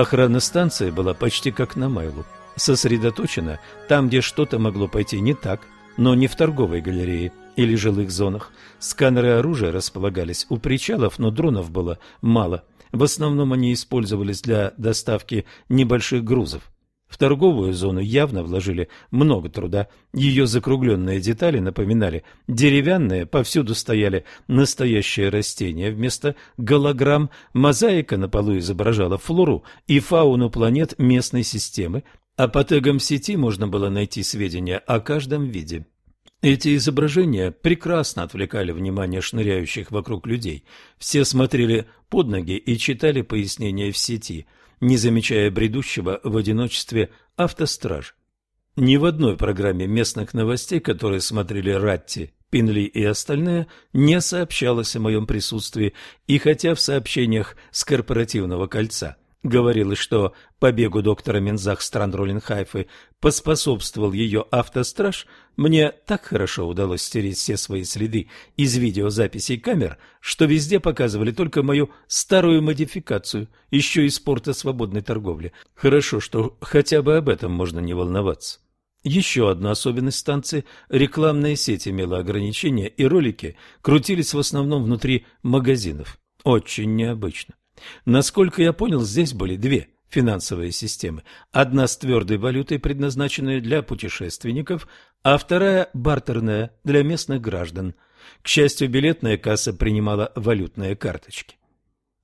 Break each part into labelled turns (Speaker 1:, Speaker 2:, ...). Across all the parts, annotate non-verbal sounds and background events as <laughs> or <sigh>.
Speaker 1: Охрана станции была почти как на Майлу, сосредоточена там, где что-то могло пойти не так, но не в торговой галерее или жилых зонах. Сканеры оружия располагались у причалов, но дронов было мало. В основном они использовались для доставки небольших грузов. В торговую зону явно вложили много труда. Ее закругленные детали напоминали деревянные, повсюду стояли настоящие растения. Вместо голограмм мозаика на полу изображала флору и фауну планет местной системы, а по тегам сети можно было найти сведения о каждом виде. Эти изображения прекрасно отвлекали внимание шныряющих вокруг людей. Все смотрели под ноги и читали пояснения в сети – не замечая бредущего в одиночестве автостраж. Ни в одной программе местных новостей, которые смотрели Ратти, Пинли и остальные, не сообщалось о моем присутствии, и хотя в сообщениях с корпоративного кольца Говорилось, что побегу доктора Мензах стран Роллинхайфы поспособствовал ее автостраж, мне так хорошо удалось стереть все свои следы из видеозаписей камер, что везде показывали только мою старую модификацию, еще из порта свободной торговли. Хорошо, что хотя бы об этом можно не волноваться. Еще одна особенность станции – рекламная сеть имела ограничения, и ролики крутились в основном внутри магазинов. Очень необычно. Насколько я понял, здесь были две финансовые системы. Одна с твердой валютой, предназначенная для путешественников, а вторая бартерная для местных граждан. К счастью, билетная касса принимала валютные карточки.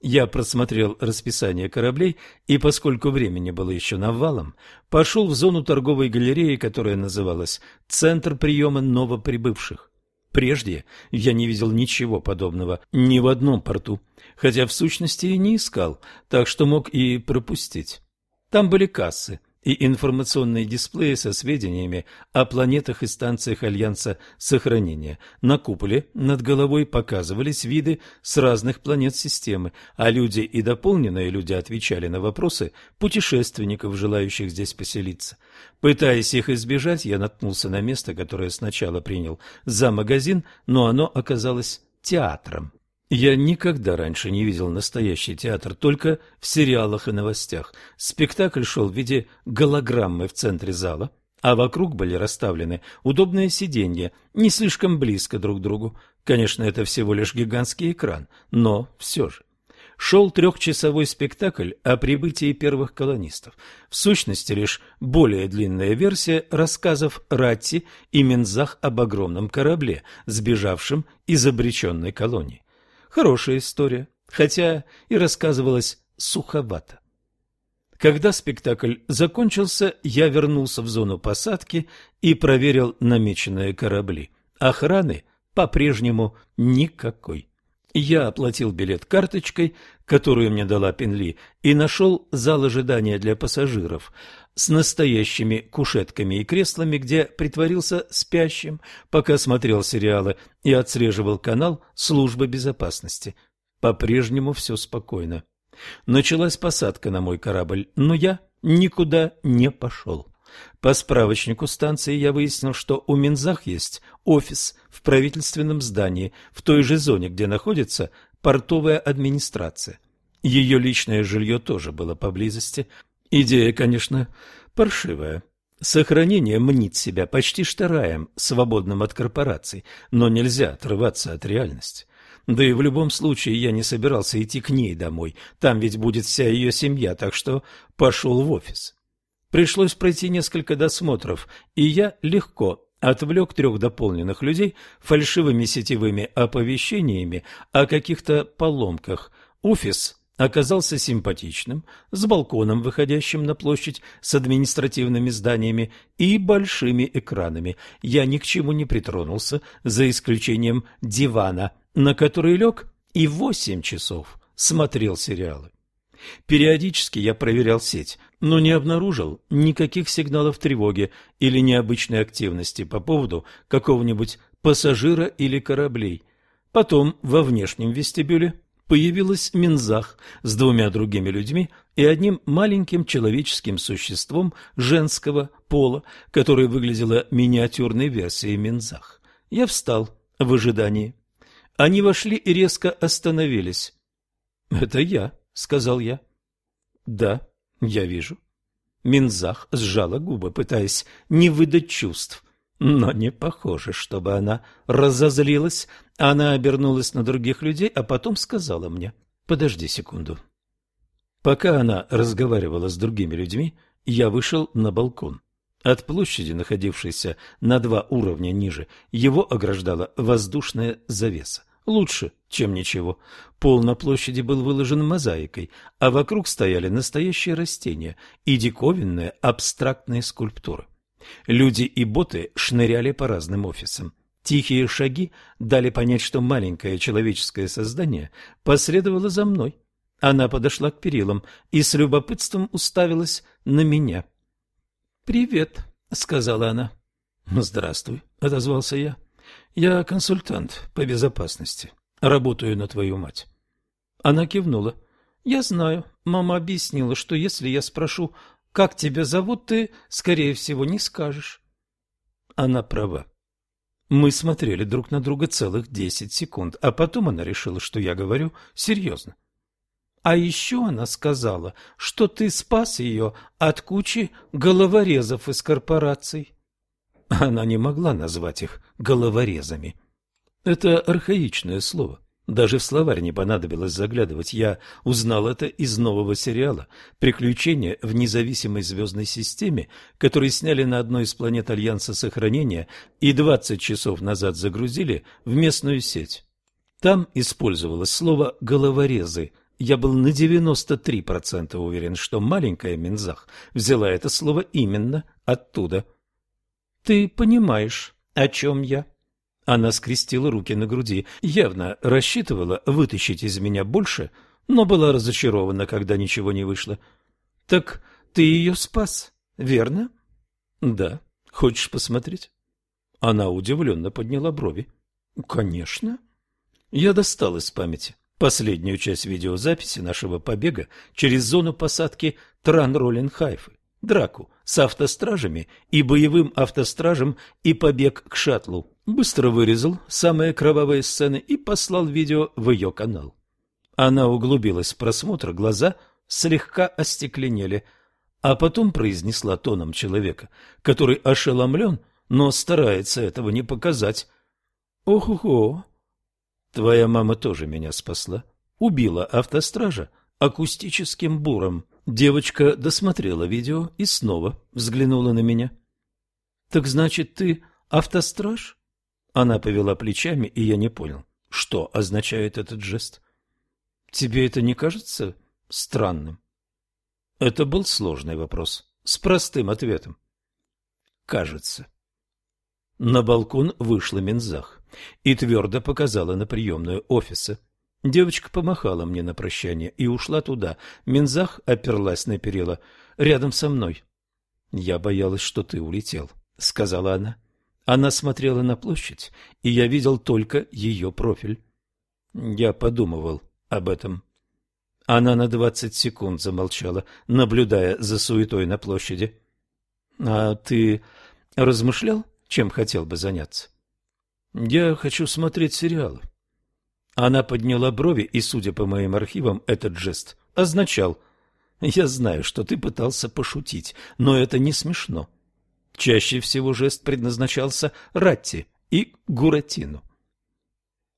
Speaker 1: Я просмотрел расписание кораблей и, поскольку времени было еще навалом, пошел в зону торговой галереи, которая называлась «Центр приема новоприбывших». Прежде я не видел ничего подобного ни в одном порту, хотя в сущности и не искал, так что мог и пропустить. Там были кассы, и информационные дисплеи со сведениями о планетах и станциях Альянса сохранения. На куполе над головой показывались виды с разных планет системы, а люди и дополненные люди отвечали на вопросы путешественников, желающих здесь поселиться. Пытаясь их избежать, я наткнулся на место, которое сначала принял за магазин, но оно оказалось театром. Я никогда раньше не видел настоящий театр, только в сериалах и новостях. Спектакль шел в виде голограммы в центре зала, а вокруг были расставлены удобные сиденья, не слишком близко друг к другу. Конечно, это всего лишь гигантский экран, но все же. Шел трехчасовой спектакль о прибытии первых колонистов. В сущности, лишь более длинная версия рассказов Ратти и Мензах об огромном корабле, сбежавшем из обреченной колонии. Хорошая история, хотя и рассказывалась суховато. Когда спектакль закончился, я вернулся в зону посадки и проверил намеченные корабли. Охраны по-прежнему никакой. Я оплатил билет карточкой, которую мне дала Пенли, и нашел зал ожидания для пассажиров с настоящими кушетками и креслами, где притворился спящим, пока смотрел сериалы и отслеживал канал службы безопасности. По-прежнему все спокойно. Началась посадка на мой корабль, но я никуда не пошел. По справочнику станции я выяснил, что у Минзах есть офис в правительственном здании, в той же зоне, где находится портовая администрация. Ее личное жилье тоже было поблизости. Идея, конечно, паршивая. Сохранение мнит себя почти что раем, свободным от корпораций, но нельзя отрываться от реальности. Да и в любом случае я не собирался идти к ней домой, там ведь будет вся ее семья, так что пошел в офис. Пришлось пройти несколько досмотров, и я легко отвлек трех дополненных людей фальшивыми сетевыми оповещениями о каких-то поломках. Офис оказался симпатичным, с балконом, выходящим на площадь с административными зданиями и большими экранами. Я ни к чему не притронулся, за исключением дивана, на который лег и восемь часов смотрел сериалы. Периодически я проверял сеть, но не обнаружил никаких сигналов тревоги или необычной активности по поводу какого-нибудь пассажира или кораблей. Потом во внешнем вестибюле появилась Минзах с двумя другими людьми и одним маленьким человеческим существом женского пола, которое выглядело миниатюрной версией Минзах. Я встал в ожидании. Они вошли и резко остановились. «Это я», — сказал я. «Да», Я вижу. Минзах сжала губы, пытаясь не выдать чувств. Но не похоже, чтобы она разозлилась. Она обернулась на других людей, а потом сказала мне, «Подожди секунду». Пока она разговаривала с другими людьми, я вышел на балкон. От площади, находившейся на два уровня ниже, его ограждала воздушная завеса. Лучше, чем ничего. Пол на площади был выложен мозаикой, а вокруг стояли настоящие растения и диковинные абстрактные скульптуры. Люди и боты шныряли по разным офисам. Тихие шаги дали понять, что маленькое человеческое создание последовало за мной. Она подошла к перилам и с любопытством уставилась на меня. «Привет», — сказала она. «Здравствуй», — отозвался я. «Я консультант по безопасности. Работаю на твою мать». Она кивнула. «Я знаю. Мама объяснила, что если я спрошу, как тебя зовут, ты, скорее всего, не скажешь». Она права. Мы смотрели друг на друга целых десять секунд, а потом она решила, что я говорю серьезно. А еще она сказала, что ты спас ее от кучи головорезов из корпораций. Она не могла назвать их головорезами. Это архаичное слово. Даже в словарь не понадобилось заглядывать. Я узнал это из нового сериала «Приключения в независимой звездной системе», который сняли на одной из планет Альянса сохранения и 20 часов назад загрузили в местную сеть. Там использовалось слово «головорезы», я был на 93% уверен, что маленькая Минзах взяла это слово именно оттуда. «Ты понимаешь, о чем я?» Она скрестила руки на груди, явно рассчитывала вытащить из меня больше, но была разочарована, когда ничего не вышло. «Так ты ее спас, верно?» «Да. Хочешь посмотреть?» Она удивленно подняла брови. «Конечно». Я достал из памяти последнюю часть видеозаписи нашего побега через зону посадки Тран-Роллин-Хайфы, драку с автостражами и боевым автостражем и побег к шаттлу. Быстро вырезал самые кровавые сцены и послал видео в ее канал. Она углубилась в просмотр, глаза слегка остекленели, а потом произнесла тоном человека, который ошеломлен, но старается этого не показать. «Ох-охо, Твоя мама тоже меня спасла. Убила автостража акустическим буром. Девочка досмотрела видео и снова взглянула на меня. Так значит, ты автостраж? Она повела плечами, и я не понял, что означает этот жест. Тебе это не кажется странным? Это был сложный вопрос с простым ответом. Кажется. На балкон вышла Минзах и твердо показала на приемную офиса. Девочка помахала мне на прощание и ушла туда. Минзах оперлась на перила рядом со мной. «Я боялась, что ты улетел», — сказала она. Она смотрела на площадь, и я видел только ее профиль. Я подумывал об этом. Она на двадцать секунд замолчала, наблюдая за суетой на площади. — А ты размышлял, чем хотел бы заняться? Я хочу смотреть сериалы. Она подняла брови, и, судя по моим архивам, этот жест означал «Я знаю, что ты пытался пошутить, но это не смешно». Чаще всего жест предназначался Ратти и Гуратину.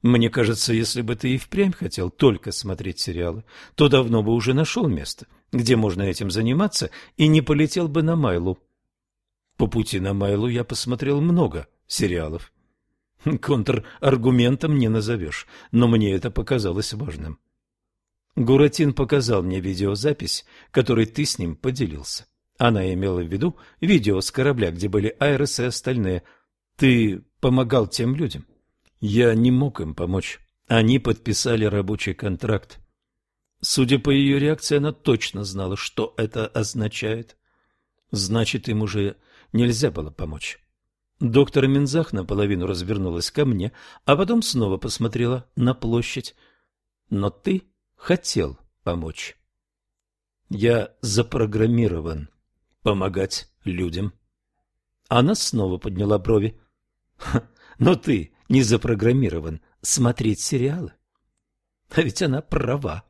Speaker 1: Мне кажется, если бы ты и впрямь хотел только смотреть сериалы, то давно бы уже нашел место, где можно этим заниматься, и не полетел бы на Майлу. По пути на Майлу я посмотрел много сериалов. Контраргументом не назовешь, но мне это показалось важным. Гуратин показал мне видеозапись, которой ты с ним поделился. Она имела в виду видео с корабля, где были Айрес и остальные. Ты помогал тем людям. Я не мог им помочь. Они подписали рабочий контракт. Судя по ее реакции, она точно знала, что это означает. Значит, им уже нельзя было помочь. Доктор Минзах наполовину развернулась ко мне, а потом снова посмотрела на площадь. Но ты хотел помочь. Я запрограммирован помогать людям. Она снова подняла брови. Но ты не запрограммирован смотреть сериалы. А ведь она права.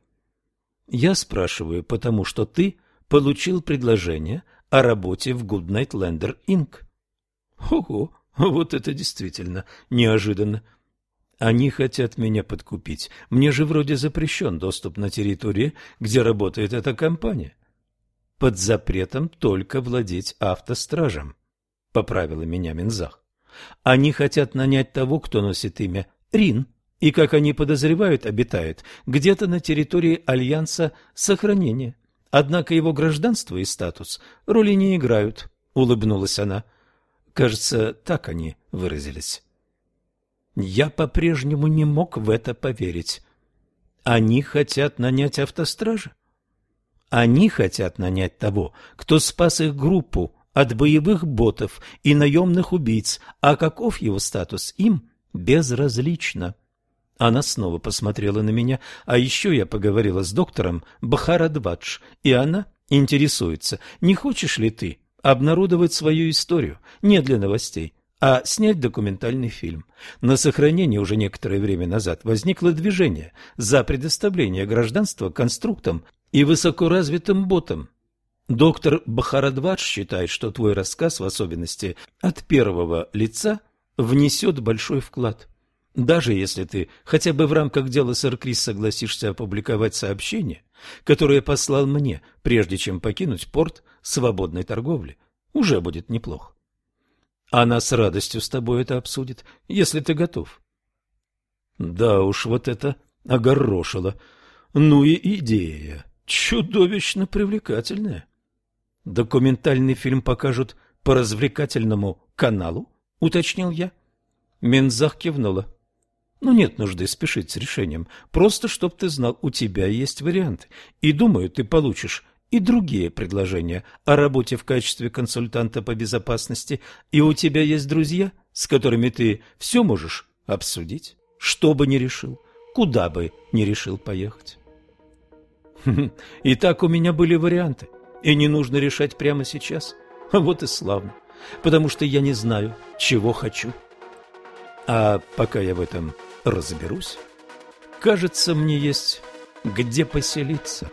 Speaker 1: Я спрашиваю, потому что ты получил предложение о работе в Goodnight Lander Inc. Ого, вот это действительно неожиданно. Они хотят меня подкупить. Мне же вроде запрещен доступ на территории, где работает эта компания. Под запретом только владеть автостражем, — поправила меня Минзах. Они хотят нанять того, кто носит имя Рин, и, как они подозревают, обитает где-то на территории Альянса сохранения. Однако его гражданство и статус роли не играют, — улыбнулась она. Кажется, так они выразились. Я по-прежнему не мог в это поверить. Они хотят нанять автостража? Они хотят нанять того, кто спас их группу от боевых ботов и наемных убийц, а каков его статус им безразлично. Она снова посмотрела на меня, а еще я поговорила с доктором Бахарадвадж, и она интересуется, не хочешь ли ты обнародовать свою историю, не для новостей, а снять документальный фильм. На сохранении уже некоторое время назад возникло движение за предоставление гражданства конструктам и высокоразвитым ботам. Доктор Бахарадвадж считает, что твой рассказ, в особенности от первого лица, внесет большой вклад. Даже если ты хотя бы в рамках дела сэр Крис согласишься опубликовать сообщение, которое послал мне, прежде чем покинуть порт свободной торговли, уже будет неплохо. Она с радостью с тобой это обсудит, если ты готов. Да уж, вот это огорошило. Ну и идея. Чудовищно привлекательная. Документальный фильм покажут по развлекательному каналу, уточнил я. Мензах кивнула. Ну, нет нужды спешить с решением. Просто, чтоб ты знал, у тебя есть варианты. И, думаю, ты получишь и другие предложения о работе в качестве консультанта по безопасности, и у тебя есть друзья, с которыми ты все можешь обсудить, что бы ни решил, куда бы ни решил поехать. <laughs> И так у меня были варианты, и не нужно решать прямо сейчас. <laughs> Вот и славно, потому что я не знаю, чего хочу. А пока я в этом разберусь, кажется, мне есть где поселиться».